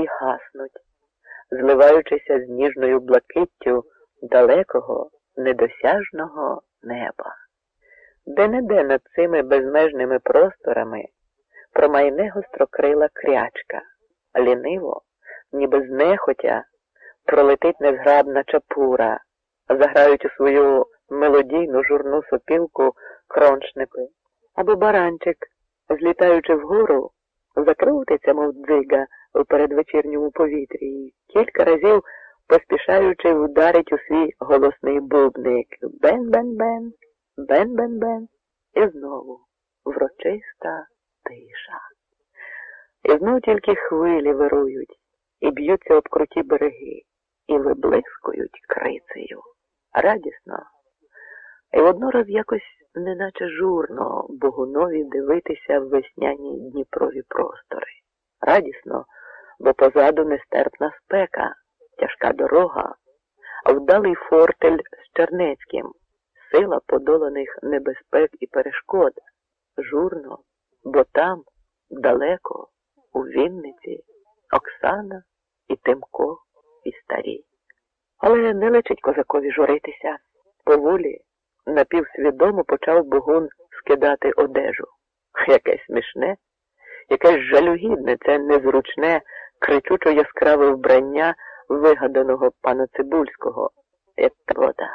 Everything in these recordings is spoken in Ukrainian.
і гаснуть, зливаючися з ніжною блакиттю далекого, недосяжного неба. Де-не-де над цими безмежними просторами промайне гострокрила крячка, ліниво, ніби знехотя, пролетить незграбна чапура, заграють у свою мелодійну журну сопілку кроншники, або баранчик, злітаючи вгору, закрутиться, мов дзига у передвечірньому повітрі, і кілька разів поспішаючи вдарить у свій голосний бубник бен-бен-бен, бен-бен-бен, і знову врочиста тиша. І знов тільки хвилі вирують, і б'ються об круті береги, і виблискують крицею. Радісно. І воднораз якось неначе журно Богунові дивитися в весняні Дніпрові простори. Радісно, бо позаду нестерпна спека, тяжка дорога, вдалий фортель з Чернецьким, сила подоланих небезпек і перешкод. Журно, бо там, далеко, у Вінниці, Оксана і Тимко і старі. Але не личить козакові журитися. Поволі, напівсвідомо почав Богун скидати одежу. Якесь смішне, якесь жалюгідне, це незручне, кричучо яскраве вбрання вигаданого пана Цибульського, як вода,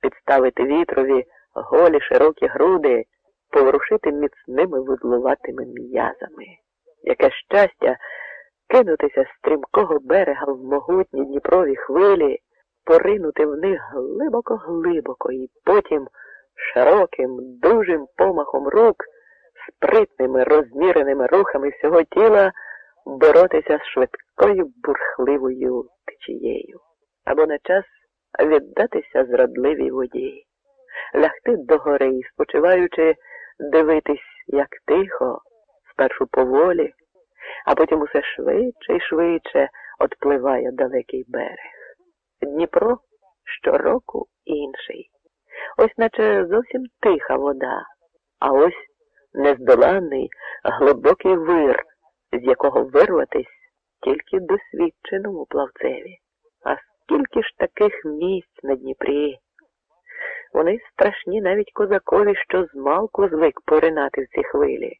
підставити вітрові голі широкі груди, поворушити міцними вузлуватими м'язами. Яке щастя кинутися з стрімкого берега в могутні Дніпрові хвилі, поринути в них глибоко-глибоко і потім широким, дужим помахом рук, спритними розміреними рухами всього тіла боротися з швидкою бурхливою течією, або на час віддатися зрадливій воді, лягти догори і, спочиваючи, дивитись, як тихо, спершу поволі, а потім усе швидше і швидше отпливає далекий берег. Дніпро щороку інший. Ось наче зовсім тиха вода, а ось нездоланний глибокий вир, з якого вирватись тільки досвідченому плавцеві. А скільки ж таких місць на Дніпрі? Вони страшні навіть козакові, що змалку звик поринати в ці хвилі.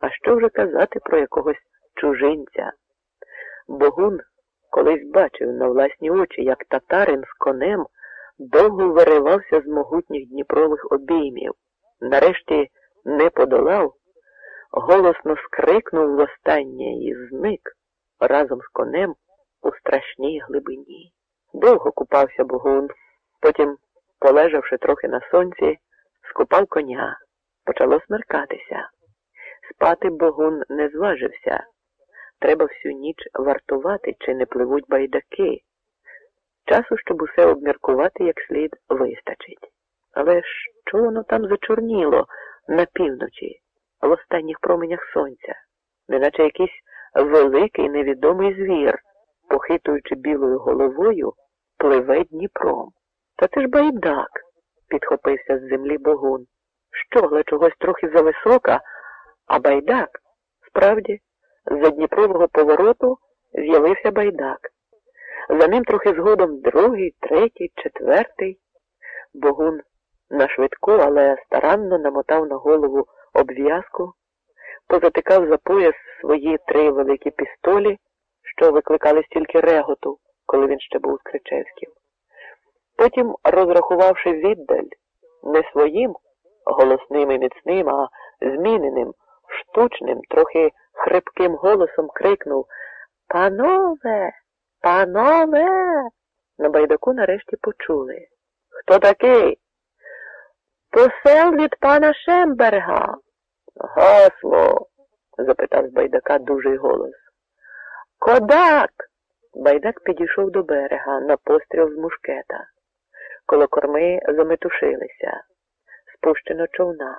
А що вже казати про якогось чужинця? Богун колись бачив на власні очі, як татарин з конем довго виривався з могутніх дніпрових обіймів. Нарешті не подолав, голосно скрикнув востаннє і зник разом з конем у страшній глибині. Довго купався Богун, потім, полежавши трохи на сонці, скупав коня. Почало смеркатися. Спати Богун не зважився. Треба всю ніч вартувати, чи не пливуть байдаки. Часу, щоб усе обміркувати як слід, вистачить. Але що воно там зачорніло на півночі, в останніх променях сонця, неначе якийсь великий невідомий звір, похитуючи білою головою, пливе Дніпром. Та це ж байдак, підхопився з землі Богун. Щогла чогось трохи зависока, а байдак справді. За Дніпрового повороту з'явився байдак. За ним трохи згодом другий, третій, четвертий. Богун на швидку, але старанно намотав на голову обв'язку, позатикав за пояс свої три великі пістолі, що викликали стільки реготу, коли він ще був з Кричевським. Потім, розрахувавши віддаль, не своїм голосним і міцним, а зміненим, штучним, трохи хрипким голосом крикнув Панове, панове. На байдаку нарешті почули. Хто такий? Посел від пана Шемберга. Гасло, запитав з байдака дужий голос. Кодак. Байдак підійшов до берега на постріл з мушкета. Коло корми заметушилися. Спущено човна.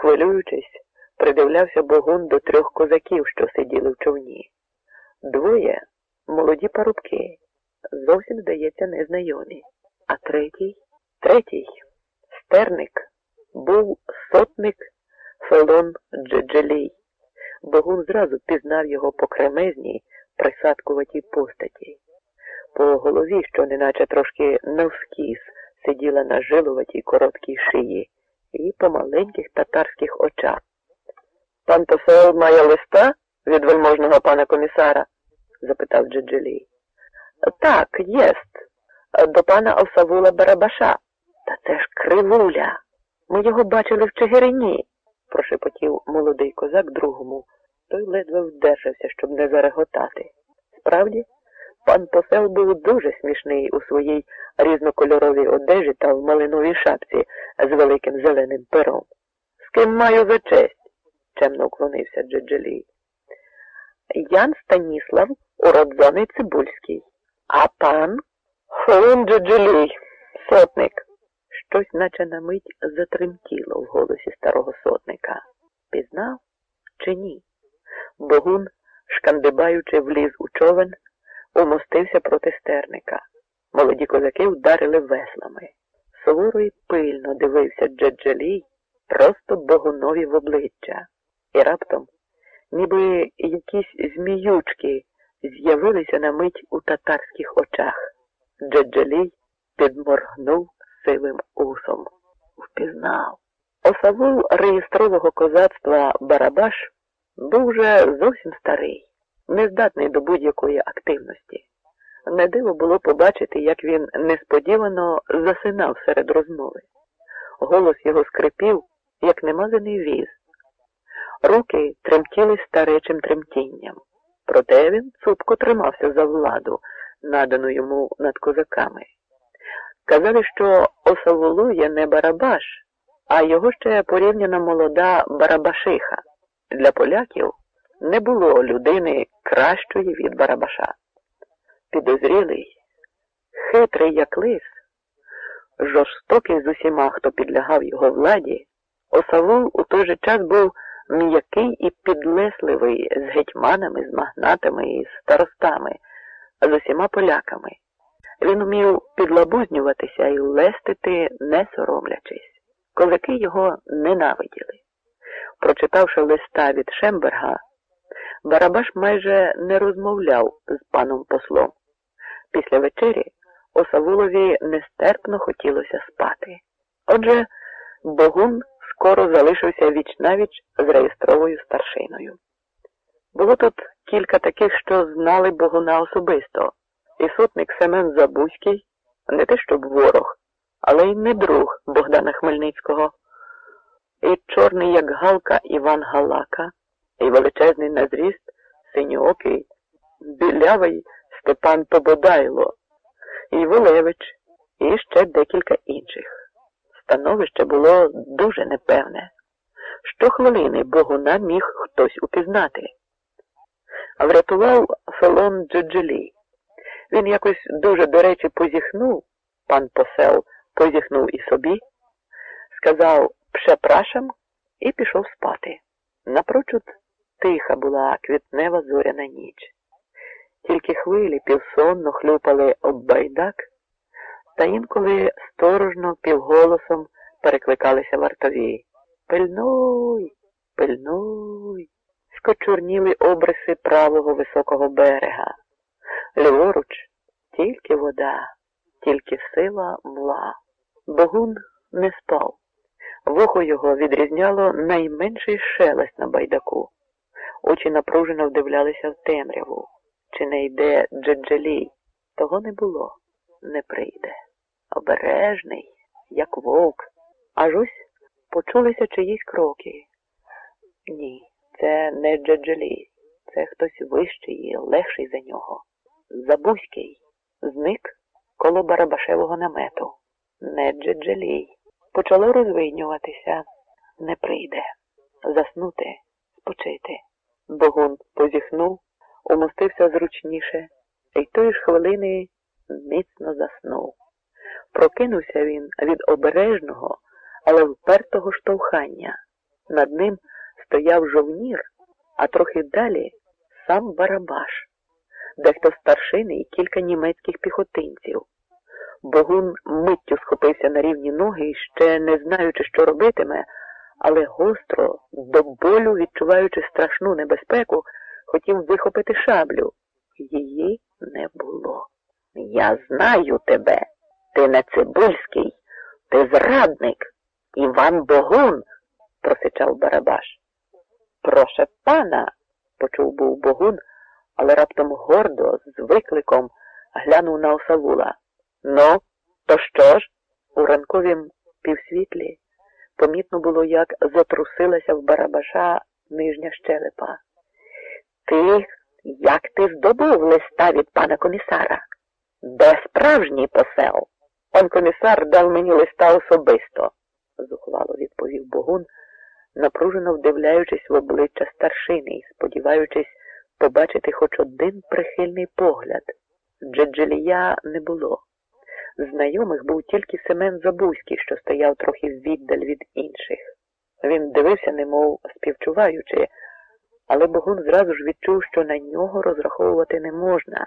Хвилюючись, придивлявся Богун до трьох козаків, що сиділи в човні. Двоє молоді парубки, зовсім, здається, незнайомі. А третій, третій, стерник, був сотник Фелон Джеджелій. Богун зразу пізнав його по кремезній, присадкуватій постаті. По голові, що неначе трошки навскіз, сиділа на жилуватій короткій шиї і по маленьких татарських очах. Пан посол має листа від вельможного пана комісара? запитав Джеджелій. Так, єст. До пана Осавула Барабаша. Та це ж кривуля. Ми його бачили в Чигирині, прошепотів молодий козак другому. Той ледве вдержався, щоб не зареготати. Справді, пан посел був дуже смішний у своїй різнокольоровій одежі та в малиновій шапці з великим зеленим пером. З ким маю за честь? чемно уклонився Джеджелій. Ян Станіслав, уродзоний Цибульський. А пан Фолон Джеджелій, сотник. Щось, наче на мить, затремтіло в голосі старого сотника. Пізнав чи ні? Богун, шкандибаючи, вліз у човен, умостився проти стерника. Молоді козаки вдарили веслами. Суворо й пильно дивився Джеджелій просто богунові в обличчя. І раптом, ніби якісь зміючки з'явилися на мить у татарських очах. Джеджелій підморгнув сивим усом. Впізнав. Осавул реєстрового козацтва Барабаш був вже зовсім старий, нездатний до будь-якої активності. Не диво було побачити, як він несподівано засинав серед розмови. Голос його скрипів, як немазаний віз. Руки тремтіли старечим тремтінням. Проте він цупко тримався за владу, надану йому над козаками. Казали, що Осавулу є не Барабаш, а його ще порівняна молода Барабашиха. Для поляків не було людини кращої від Барабаша. Підозрілий, хитрий, як лис, жорстокий з усіма, хто підлягав його владі, Осавул у той же час був м'який і підлесливий з гетьманами, з магнатами і старостами, з усіма поляками. Він умів підлабузнюватися і лестити, не соромлячись. Козаки його ненавиділи. Прочитавши листа від Шемберга, Барабаш майже не розмовляв з паном послом. Після вечері Осавулові нестерпно хотілося спати. Отже, Богун скоро залишився віч навіч з реєстровою старшиною. Було тут кілька таких, що знали Богуна особисто, і сотник Семен Забузький, не те щоб ворог, але й не друг Богдана Хмельницького, і чорний, як галка Іван Галака, і величезний на зріст, синьоокий, білявий Степан Тободайло, і Волевич, і ще декілька інших. Становище було дуже непевне. Щохвилини Богуна міг хтось упізнати. Врятував Фелон Джеджелі. Він якось дуже до речі позіхнув, пан посел позіхнув і собі, сказав «Пшепрашам» і пішов спати. Напрочуд тиха була квітнева зоряна ніч. Тільки хвилі півсонно хлюпали об байдак та інколи сторожно півголосом перекликалися вартові. Пильнуй, пильнуй, скочурніли обриси правого високого берега. Ліворуч тільки вода, тільки сила мла. Богун не спав. Вухо його відрізняло найменший шелест на байдаку. Очі напружено вдивлялися в темряву. Чи не йде Джеджелій? Того не було, не прийде обережний, як вовк. Аж ось почулися чиїсь кроки. Ні, це не Джеджелі, це хтось вищий і легший за нього. Забузький зник коло Барабашевого намету. Не Джеджелій. Почало розвинюватися. Не прийде. Заснути, спочити. Богун позіхнув, умостився зручніше, і тої ж хвилини міцно заснув. Прокинувся він від обережного, але впертого штовхання. Над ним стояв жовнір, а трохи далі сам Барабаш, дехто старшини і кілька німецьких піхотинців. Богун миттю схопився на рівні ноги ще не знаючи, що робитиме, але гостро, до болю відчуваючи страшну небезпеку, хотів вихопити шаблю, Її не було. Я знаю тебе. Ти не Цибульський, ти зрадник. Іван Богун, просичав Барабаш. Проше пана, почув був Богун, але раптом гордо, з викликом глянув на осавула. Ну, то що ж? У ранковім півсвітлі помітно було, як затрусилася в Барабаша нижня щелепа. Ти, як ти здобув листа від пана комісара? Де справжній посел? Пан комісар дав мені листа особисто, зухвало відповів Богун, напружено вдивляючись в обличчя старшини і сподіваючись побачити хоч один прихильний погляд. Джеджелія не було. Знайомих був тільки Семен Забузький, що стояв трохи віддаль від інших. Він дивився, немов співчуваючи, але Богун зразу ж відчув, що на нього розраховувати не можна.